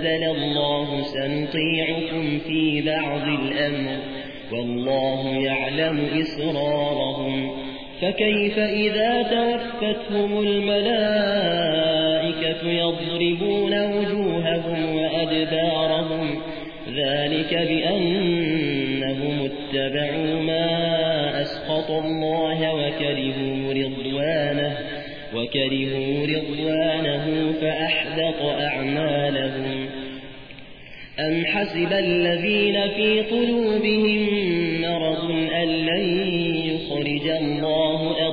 نزل الله سنطيعكم في بعض الأمر. والله يعلم إسرارهم. فكيف إذا توفتهم الملائكة يضربون وجوههم وأدبارهم؟ ذلك بأنهم اتبعوا ما أسقط الله وكرهوا رضوانه وكرهوا رضوانه فأحدق أعمالهم. أم حسب الذين في قلوبهم مرض أن لن يخرج الله